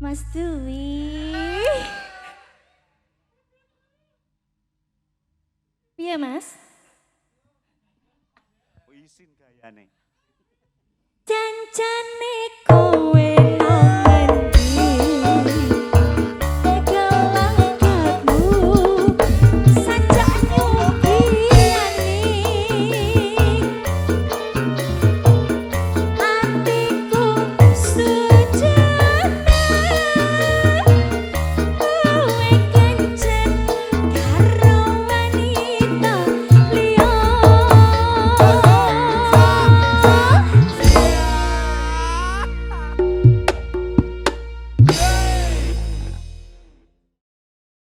Mas Dwi. Iya, Mas. Oh, Wisin gayane.